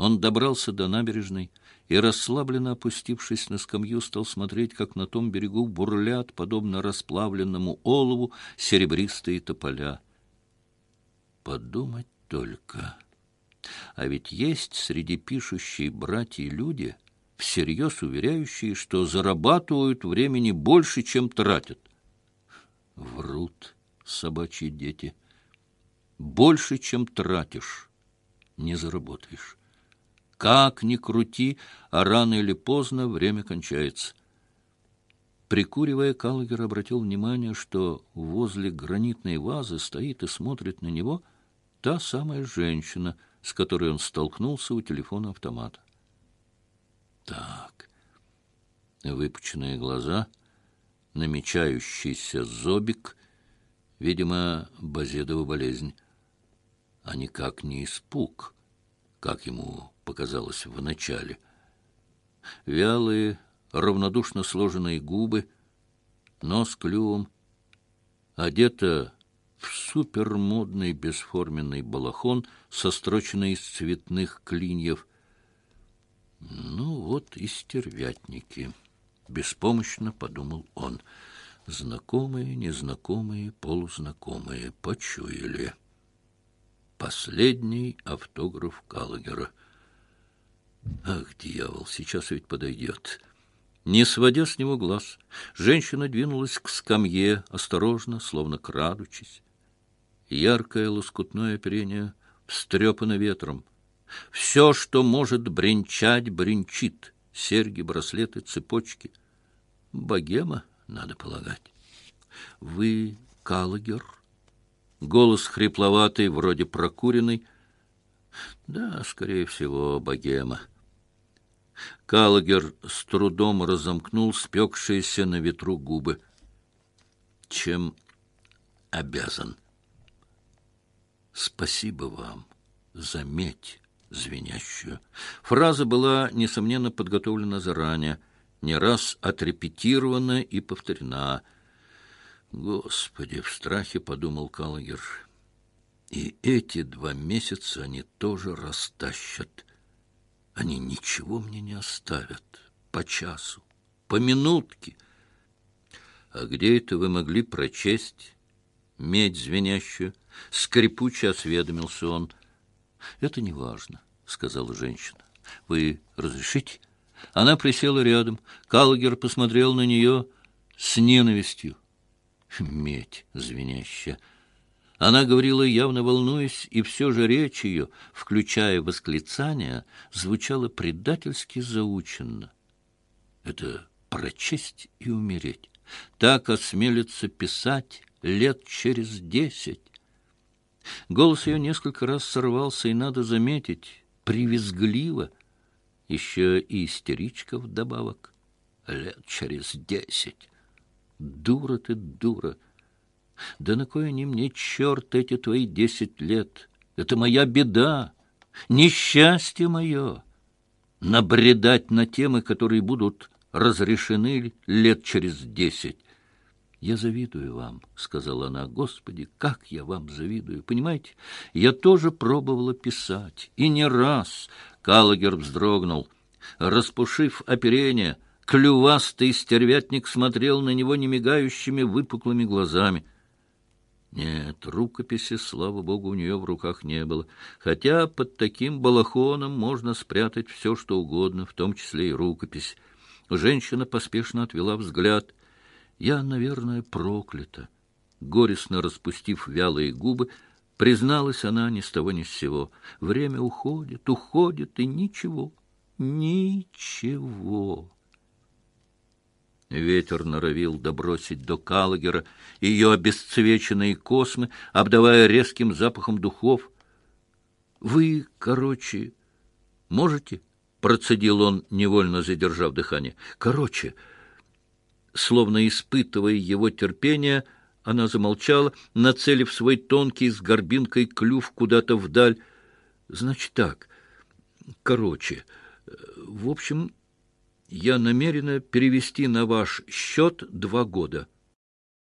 Он добрался до набережной и, расслабленно опустившись на скамью, стал смотреть, как на том берегу бурлят, подобно расплавленному олову, серебристые тополя. Подумать только. А ведь есть среди пишущей братьев люди, всерьез уверяющие, что зарабатывают времени больше, чем тратят. Врут собачьи дети. Больше, чем тратишь, не заработаешь. Как ни крути, а рано или поздно время кончается. Прикуривая, Калгер обратил внимание, что возле гранитной вазы стоит и смотрит на него та самая женщина, с которой он столкнулся у телефона автомата. Так, выпученные глаза, намечающийся зобик, видимо, базедова болезнь, а никак не испуг, как ему показалось вначале. Вялые, равнодушно сложенные губы, нос клювом, одета в супермодный бесформенный балахон, состроченный из цветных клиньев, ну вот и стервятники. Беспомощно подумал он. Знакомые, незнакомые, полузнакомые почуяли. Последний автограф Каллагера. Ах, дьявол, сейчас ведь подойдет. Не сводя с него глаз, женщина двинулась к скамье, осторожно, словно крадучись. Яркое лоскутное оперение встрепано ветром. Все, что может бренчать, бренчит. Серьги, браслеты, цепочки. Богема, надо полагать. Вы Калагер? Голос хрипловатый, вроде прокуренный. Да, скорее всего, богема. Калагер с трудом разомкнул спекшиеся на ветру губы. Чем обязан? Спасибо вам за медь звенящую. Фраза была, несомненно, подготовлена заранее, не раз отрепетирована и повторена. «Господи!» — в страхе подумал Каллагер. «И эти два месяца они тоже растащат. Они ничего мне не оставят. По часу, по минутке. А где это вы могли прочесть?» Медь звенящую, скрипуче осведомился он — это не важно, сказала женщина. Вы разрешите? Она присела рядом. Калгер посмотрел на нее с ненавистью. Медь звенящая. Она говорила, явно волнуясь, и все же речь ее, включая восклицания, звучала предательски заученно. Это прочесть и умереть. Так осмелится писать лет через десять. Голос ее несколько раз сорвался, и, надо заметить, привизгливо, еще и истеричка вдобавок. Лет через десять. Дура ты, дура! Да на кой они мне, черт, эти твои десять лет? Это моя беда, несчастье мое. Набредать на темы, которые будут разрешены лет через десять. «Я завидую вам», — сказала она. «Господи, как я вам завидую! Понимаете, я тоже пробовала писать, и не раз». Калагер вздрогнул. Распушив оперение, клювастый стервятник смотрел на него немигающими выпуклыми глазами. Нет, рукописи, слава богу, у нее в руках не было, хотя под таким балахоном можно спрятать все, что угодно, в том числе и рукопись. Женщина поспешно отвела взгляд — я, наверное, проклята. Горестно распустив вялые губы, призналась она ни с того ни с сего. Время уходит, уходит, и ничего, ничего. Ветер норовил добросить до Калагера ее обесцвеченные космы, обдавая резким запахом духов. — Вы, короче, можете? — процедил он, невольно задержав дыхание. — Короче, Словно испытывая его терпение, она замолчала, нацелив свой тонкий с горбинкой клюв куда-то вдаль. Значит так, короче, в общем, я намерена перевести на ваш счет два года —